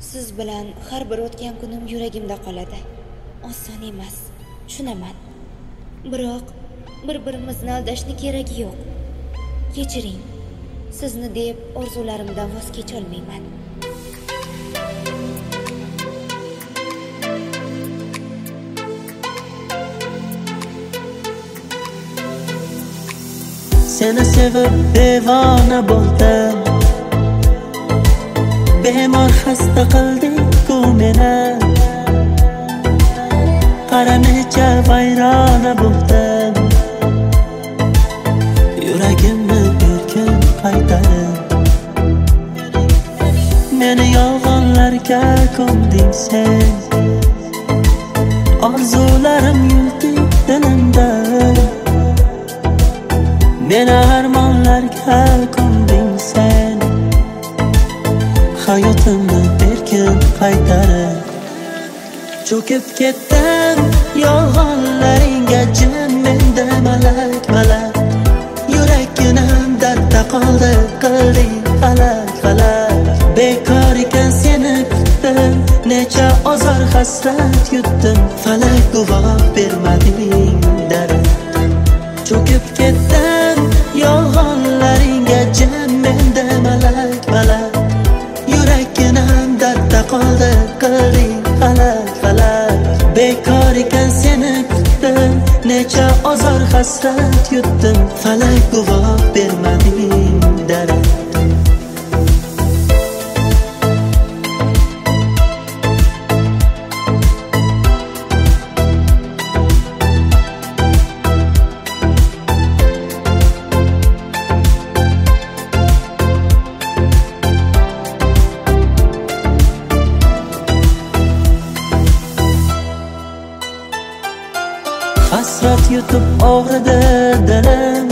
siz bilan har bir o'tgan kunim yuragimda qoladi. Oson emas tushunaman. Biroq bir birimizni aldashni keragi yo'q. Kechiring sizni deb orzularimdan voz kecholmayman. Seni sevib devona bo'ldim. Xasta qildiku meni qara necha vayrona bo'ldim yuragimni erkin qaytarib meni yolg'onlarga ko'mding sen. Orzularim yuldi dilimda meni armonlarga ko'mding qaytarib cho'kib ketdim. Yolg'onlaringga jim menda malak malak. Yuragginam dardda qoldi qilding falak falak. Bekor ekan seni kutdim necha ozor hasrat yutdim. Falak guvoh bermading ekan seni kutdim necha ozor hasrat yutdim falak guvoh bermading hasrat yutib og'ridi dilim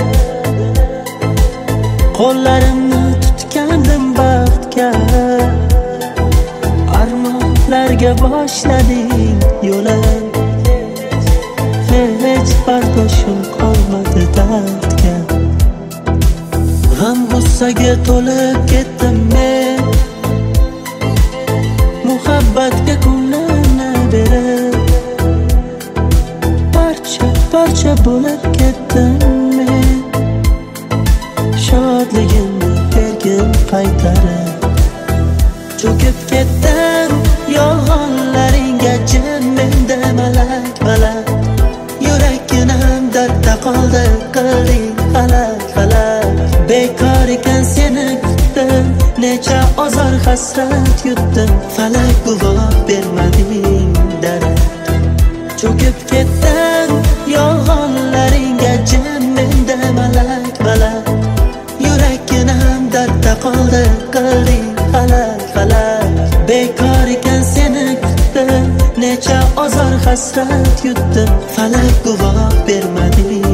qo'llarimni tutgandim baxtga. Armonlarga boshlading yo'lim hech bardoshim qolmadi dardga. G'am g'ussaga to'lib ketdim parcha bo'lib ketdim men shodligimni bergin qaytarib cho'kib ketdim. Yolg'onlaringga jim menda malak malak. Yuragginam dardda qoldi qilding falak falak. Bekor ekan seni kutdim necha ozor hasrat yutdim. Falak guvoh qoldi qilding falak falak. Bekor ekan seni kutdim necha ozor hasrat yutdim falak guvoh bermading